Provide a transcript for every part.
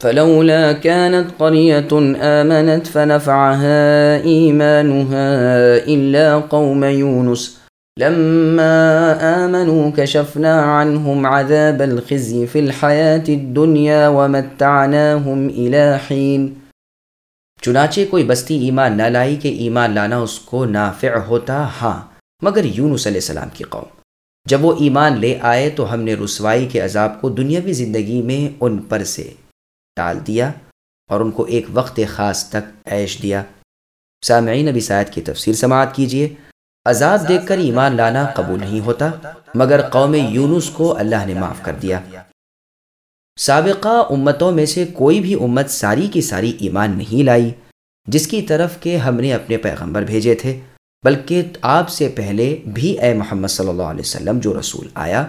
فلولا كانت قرية آمنت فنفعها إيمانها إلا قوم يونس. لما آمنوا كشفنا عنهم عذاب الخزي في الحياة الدنيا ومتعناهم إلى حين. چنانچہ کوئی بستی ایمان نہ لائی کہ ایمان لانا اس کو نافع ہوتا ہاں مگر یونس علیہ السلام کی قوم. جب وہ ایمان لے آئے تو ہم نے رسوائی کے عذاب کو دنیاوی زندگی میں ان پر سے ٹال دیا اور ان کو ایک وقت خاص تک عیش دیا۔ سامعین نبی سائد کی تفسیر سماعت کیجیے عذاب دیکھ کر ایمان لانا قبول نہیں ہوتا، مگر قوم یونس کو اللہ نے معاف کر دیا۔ سابقہ امتوں میں سے کوئی بھی امت ساری کی ساری ایمان نہیں لائی، جس کی طرف کہ ہم نے اپنے پیغمبر بھیجے تھے، بلکہ آپ سے پہلے بھی اے محمد صلی اللہ علیہ وسلم جو رسول آیا،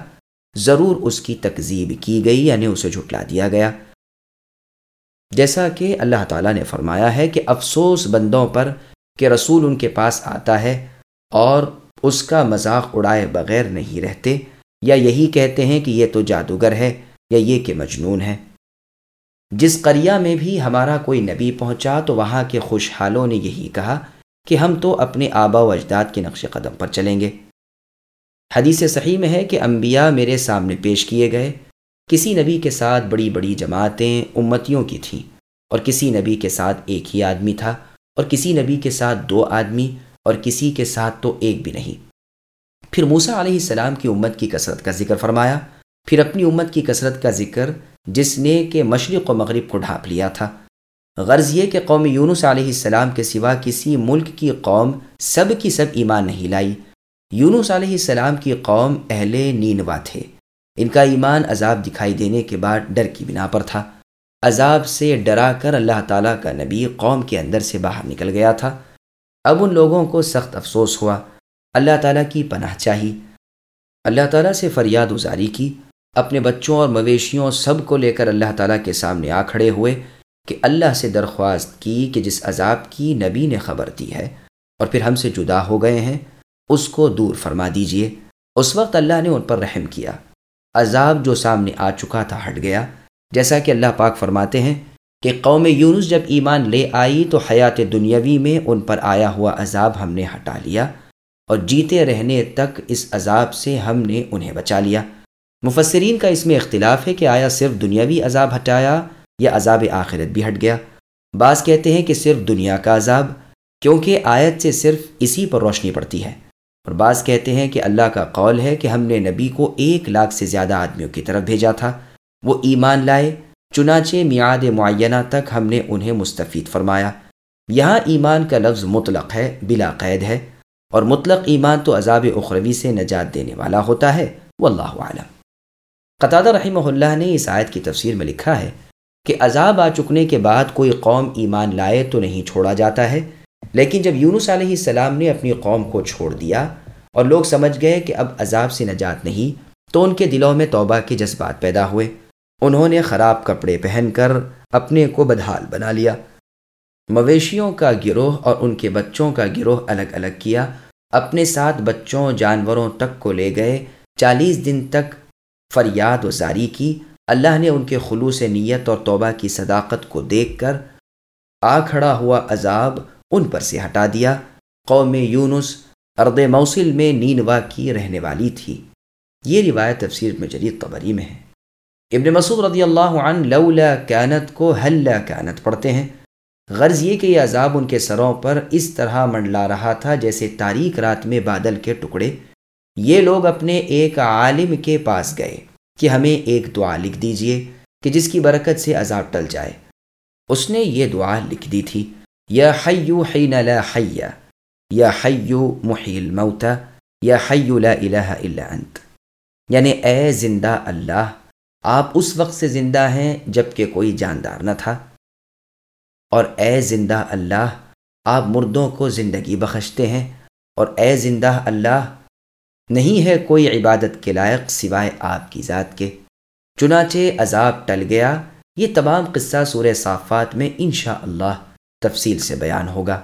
ضرور اس کی تکذیب کی گئی یعنی اسے جھٹلا دیا گیا۔ جیسا کہ اللہ تعالیٰ نے فرمایا ہے کہ افسوس بندوں پر کہ رسول ان کے پاس آتا ہے اور اس کا مذاق اڑائے بغیر نہیں رہتے، یا یہی کہتے ہیں کہ یہ تو جادوگر ہے، یا یہ کہ مجنون ہے۔ جس قریہ میں بھی ہمارا کوئی نبی پہنچا تو وہاں کے خوشحالوں نے یہی کہا کہ ہم تو اپنے آبا و اجداد کے نقش قدم پر چلیں گے۔ حدیث صحیح میں ہے کہ انبیاء میرے سامنے پیش کیے گئے کسی نبی کے ساتھ بڑی بڑی جماعتیں امتیوں کی تھیں اور کسی نبی کے ساتھ ایک ہی آدمی تھا اور کسی نبی کے ساتھ دو آدمی اور کسی کے ساتھ تو ایک بھی نہیں۔ پھر موسا علیہ السلام کی امت کی کثرت کا ذکر فرمایا۔ پھر اپنی امت کی کثرت کا ذکر جس نے کہ مشرق و مغرب کو ڈھانپ لیا تھا۔ غرض یہ کہ قوم یونس علیہ السلام کے سوا کسی ملک کی قوم سب کی سب ایمان نہیں لائی۔ یونس علیہ السلام کی قوم اہل نینوا تھے۔ ان کا ایمان عذاب دکھائی دینے کے بعد ڈر کی بنا پر تھا۔ عذاب سے ڈرا کر اللہ تعالیٰ کا نبی قوم کے اندر سے باہر نکل گیا تھا۔ اب ان لوگوں کو سخت افسوس ہوا۔ اللہ تعالیٰ کی پناہ چاہی۔ اللہ تعالیٰ سے فریاد ازاری کی۔ اپنے بچوں اور مویشیوں سب کو لے کر اللہ تعالیٰ کے سامنے آ کھڑے ہوئے کہ اللہ سے درخواست کی کہ جس عذاب کی نبی نے خبر دی ہے اور پھر ہم سے جدا ہو گئے ہیں، اس کو دور فرما دیجیے۔ اس وقت اللہ نے ان پر رحم کیا۔ عذاب جو سامنے آ چکا تھا ہٹ گیا۔ جیسا کہ اللہ پاک فرماتے ہیں کہ قوم یونس جب ایمان لے آئی تو حیات دنیاوی میں ان پر آیا ہوا عذاب ہم نے ہٹا لیا اور جیتے رہنے تک اس عذاب سے ہم نے انہیں بچا لیا۔ مفسرین کا اس میں اختلاف ہے کہ آیا صرف دنیاوی عذاب ہٹایا یا عذاب آخرت بھی ہٹ گیا۔ بعض کہتے ہیں کہ صرف دنیا کا عذاب، کیونکہ آیت سے صرف اسی پر روشنی پڑتی ہے۔ اور بعض کہتے ہیں کہ اللہ کا قول ہے کہ ہم نے نبی کو ایک لاکھ سے زیادہ آدمیوں کی طرف بھیجا تھا۔ وہ ایمان لائے، چنانچہ میعاد معینہ تک ہم نے انہیں مستفید فرمایا۔ یہاں ایمان کا لفظ مطلق ہے، بلا قید ہے۔ اور مطلق ایمان تو عذاب اخروی سے نجات دینے والا ہوتا ہے۔ واللہ عالم قطع رحمہ اللہ نے اس آیت کی تفسیر میں لکھا ہے کہ عذاب آ چکنے کے بعد کوئی قوم ایمان لائے تو نہیں چھوڑا جاتا ہے۔ لیکن جب یونس علیہ السلام نے اپنی قوم کو چھوڑ دیا اور لوگ سمجھ گئے کہ اب عذاب سے نجات نہیں، تو ان کے دلوں میں توبہ کے جذبات پیدا ہوئے۔ انہوں نے خراب کپڑے پہن کر اپنے کو بدحال بنا لیا۔ مویشیوں کا گروہ اور ان کے بچوں کا گروہ الگ الگ کیا۔ اپنے ساتھ بچوں، جانوروں تک کو لے گئے۔ چالیس دن تک فریاد و زاری کی۔ اللہ نے ان کے خلوص نیت اور توبہ کی صداقت کو دیکھ کر آ کھڑا ہوا عذاب ان پر سے ہٹا دیا۔ قوم یونس ارد موصل میں نینوا کی رہنے والی تھی۔ یہ روایت تفسیر میں جدید قبری میں ہے۔ ابن مسعود رضی اللہ عنہ لولا کانت کو حل کانت پڑھتے ہیں۔ غرض یہ کہ یہ عذاب ان کے سروں پر اس طرح منڈلا رہا تھا جیسے تاریک رات میں بادل کے ٹکڑے۔ یہ لوگ اپنے ایک عالم کے پاس گئے کہ ہمیں ایک دعا لکھ دیجیے کہ جس کی برکت سے عذاب ٹل جائے۔ اس نے یہ دعا لکھ دی تھی۔ یا حیو حین لا حیا یا حیو محی الموتا یا حیو لا الہ الا انت یعنی اے زندہ اللہ، آپ اس وقت سے زندہ ہیں جبکہ کوئی جاندار نہ تھا۔ اور اے زندہ اللہ، آپ مردوں کو زندگی بخشتے ہیں۔ اور اے زندہ اللہ، نہیں ہے کوئی عبادت کے لائق سوائے آپ کی ذات کے۔ چنانچہ عذاب ٹل گیا۔ یہ تمام قصہ سورہ صافات میں انشاءاللہ اللہ تفصیل سے بیان ہوگا۔